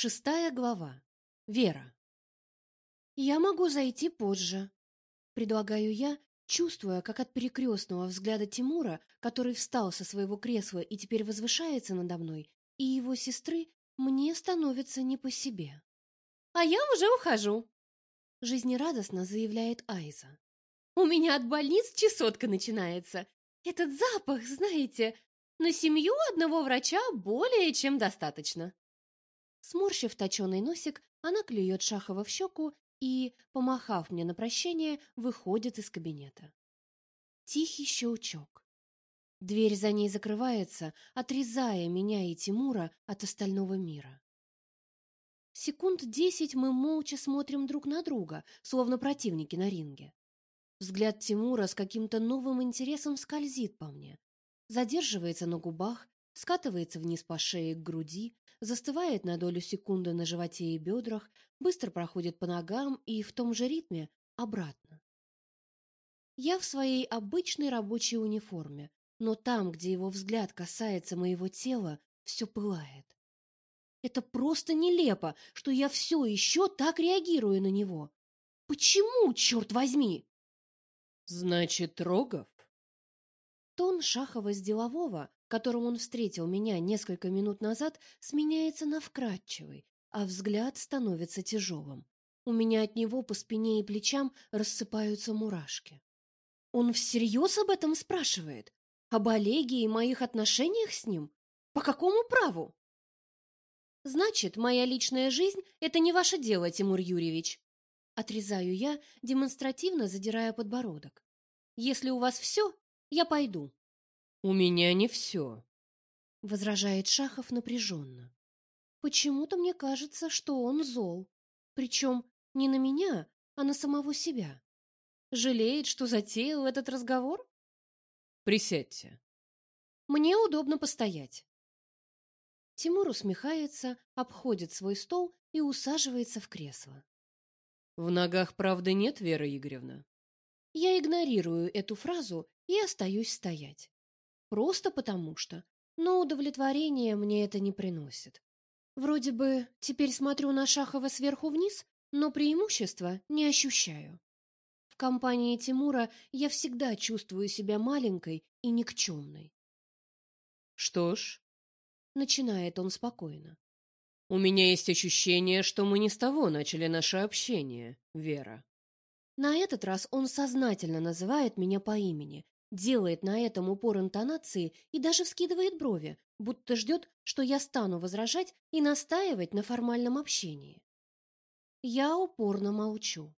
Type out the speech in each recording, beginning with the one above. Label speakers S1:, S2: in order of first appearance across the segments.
S1: Шестая глава. Вера. «Я могу зайти позже», — предлагаю я, чувствуя, как от перекрестного взгляда Тимура, который встал со своего кресла и теперь возвышается надо мной, и его сестры, мне становится не по себе.
S2: «А я уже ухожу», —
S1: жизнерадостно заявляет Айза.
S2: «У меня от больниц чесотка начинается. Этот запах, знаете, на семью одного врача более чем достаточно».
S1: Сморщив точеный носик, она клюет Шахова в щеку и, помахав мне на прощение, выходит из кабинета. Тихий щелчок. Дверь за ней закрывается, отрезая меня и Тимура от остального мира. Секунд десять мы молча смотрим друг на друга, словно противники на ринге. Взгляд Тимура с каким-то новым интересом скользит по мне, задерживается на губах, скатывается вниз по шее к груди, застывает на долю секунды на животе и бедрах, быстро проходит по ногам и в том же ритме обратно. Я в своей обычной рабочей униформе, но там, где его взгляд касается моего тела, все пылает. Это просто нелепо, что я все еще так реагирую на него. Почему, черт возьми?
S3: Значит, Рогов?
S1: Тон Шахова с делового которым он встретил меня несколько минут назад, сменяется на вкрадчивый, а взгляд становится тяжелым. У меня от него по спине и плечам рассыпаются мурашки. Он всерьез об этом спрашивает? Об Олеге и моих отношениях с ним? По какому праву? Значит, моя личная жизнь — это не ваше дело, Тимур Юрьевич. Отрезаю я, демонстративно задирая подбородок. Если у вас все, я пойду.
S3: У меня не все», —
S1: возражает Шахов напряженно. Почему-то мне кажется, что он зол, причем не на меня, а на самого себя. Жалеет, что затеял этот разговор?
S3: Присядьте.
S1: Мне удобно постоять. Тимур усмехается, обходит свой стол и усаживается в кресло.
S3: В ногах правды нет, Вера Игоревна.
S1: Я игнорирую эту фразу и остаюсь стоять. Просто потому что. Но удовлетворения мне это не приносит. Вроде бы теперь смотрю на Шахова сверху вниз, но преимущества не ощущаю. В компании Тимура я всегда чувствую себя маленькой и никчемной.
S3: Что ж,
S1: начинает он спокойно.
S3: У меня есть ощущение, что мы не с того начали наше общение, Вера.
S1: На этот раз он сознательно называет меня по имени, делает на этом упор интонации и даже вскидывает брови, будто ждет, что я стану возражать и настаивать на формальном общении. Я упорно молчу.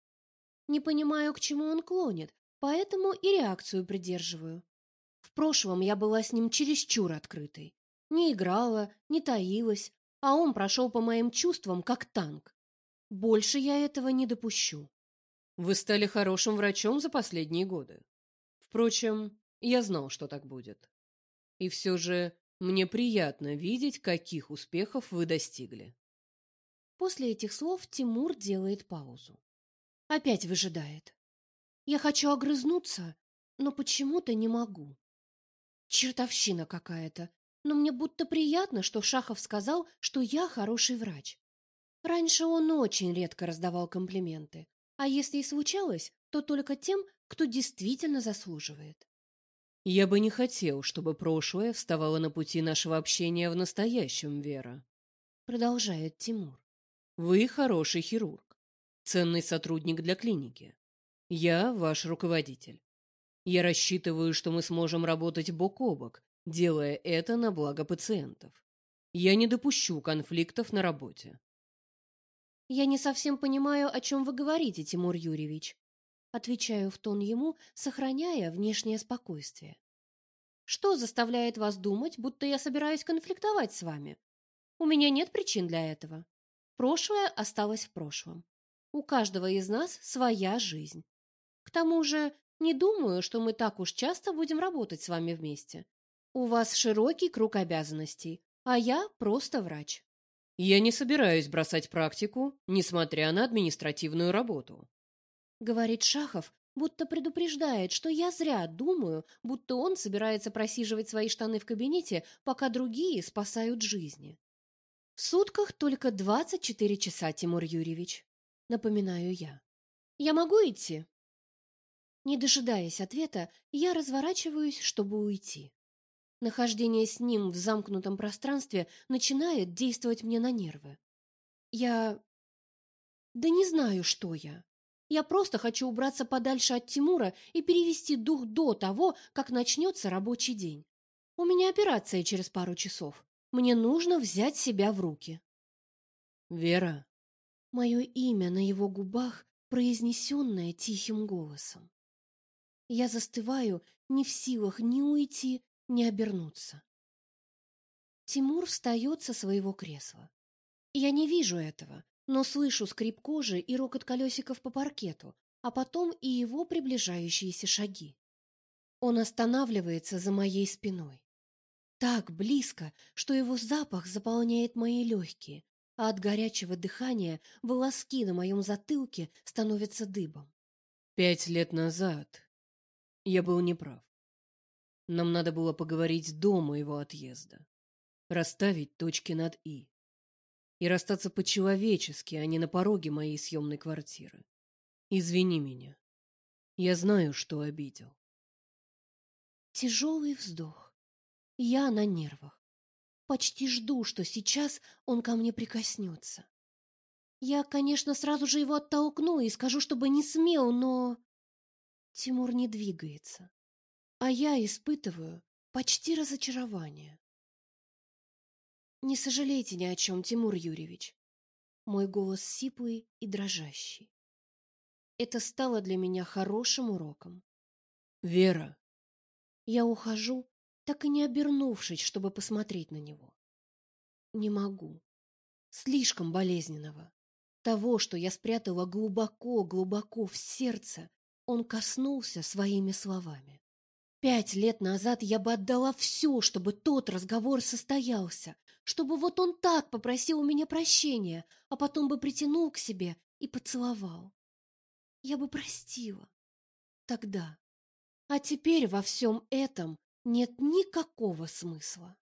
S1: Не понимаю, к чему он клонит, поэтому и реакцию придерживаю. В прошлом я была с ним чересчур открытой. Не играла, не таилась, а он прошел по моим чувствам, как танк. Больше я этого не допущу.
S3: Вы стали хорошим врачом за последние годы. Впрочем, я знал, что так будет. И все же мне приятно видеть, каких успехов вы достигли.
S1: После этих слов Тимур делает паузу. Опять выжидает. Я хочу огрызнуться, но почему-то не могу. Чертовщина какая-то, но мне будто приятно, что Шахов сказал, что я хороший врач. Раньше он очень редко раздавал комплименты, а если и случалось, то только тем, кто действительно заслуживает.
S3: Я бы не хотел, чтобы прошлое вставало на пути нашего общения в настоящем, Вера.
S1: Продолжает Тимур.
S3: Вы хороший хирург, ценный сотрудник для клиники. Я ваш руководитель. Я рассчитываю, что мы сможем работать бок о бок, делая это на благо пациентов. Я не допущу конфликтов на работе.
S1: Я не совсем понимаю, о чем вы говорите, Тимур Юрьевич. Отвечаю в тон ему, сохраняя внешнее спокойствие. Что заставляет вас думать, будто я собираюсь конфликтовать с вами? У меня нет причин для этого. Прошлое осталось в прошлом. У каждого из нас своя жизнь. К тому же, не думаю, что мы так уж часто будем работать с вами вместе. У вас широкий круг обязанностей, а я просто врач.
S3: Я не собираюсь бросать практику, несмотря на административную работу
S1: говорит Шахов, будто предупреждает, что я зря думаю, будто он собирается просиживать свои штаны в кабинете, пока другие спасают жизни. В сутках только 24 часа, Тимур Юрьевич, напоминаю я. Я могу идти? Не дожидаясь ответа, я разворачиваюсь, чтобы уйти. Нахождение с ним в замкнутом пространстве начинает действовать мне на нервы. Я... Да не знаю, что я. Я просто хочу убраться подальше от Тимура и перевести дух до того, как начнется рабочий день. У меня операция через пару часов. Мне нужно взять себя в руки.
S3: Вера.
S1: Мое имя на его губах, произнесенное тихим голосом. Я застываю, не в силах ни уйти, ни обернуться. Тимур встает со своего кресла. Я не вижу этого, но слышу скрип кожи и рокот колесиков по паркету, а потом и его приближающиеся шаги. Он останавливается за моей спиной. Так близко, что его запах заполняет мои легкие, а от горячего дыхания волоски на моем затылке становятся дыбом.
S3: Пять лет назад я был неправ. Нам надо было поговорить до моего отъезда, расставить точки над «и» и расстаться по-человечески, а не на пороге моей съемной квартиры. Извини меня. Я знаю, что обидел.
S1: Тяжелый вздох. Я на нервах. Почти жду, что сейчас он ко мне прикоснется. Я, конечно, сразу же его оттолкну и скажу, чтобы не смел, но... Тимур не двигается, а я испытываю почти разочарование. Не сожалейте ни о чем, Тимур Юрьевич. Мой голос сиплый и дрожащий. Это стало для меня хорошим уроком.
S3: Вера.
S1: Я ухожу, так и не обернувшись, чтобы посмотреть на него. Не могу. Слишком болезненного. Того, что я спрятала глубоко-глубоко в сердце, он коснулся своими словами. Пять лет назад я бы отдала все, чтобы тот разговор состоялся, чтобы вот он так попросил у меня прощения, а потом бы притянул к себе и поцеловал. Я бы простила. Тогда. А теперь во всем этом нет никакого смысла.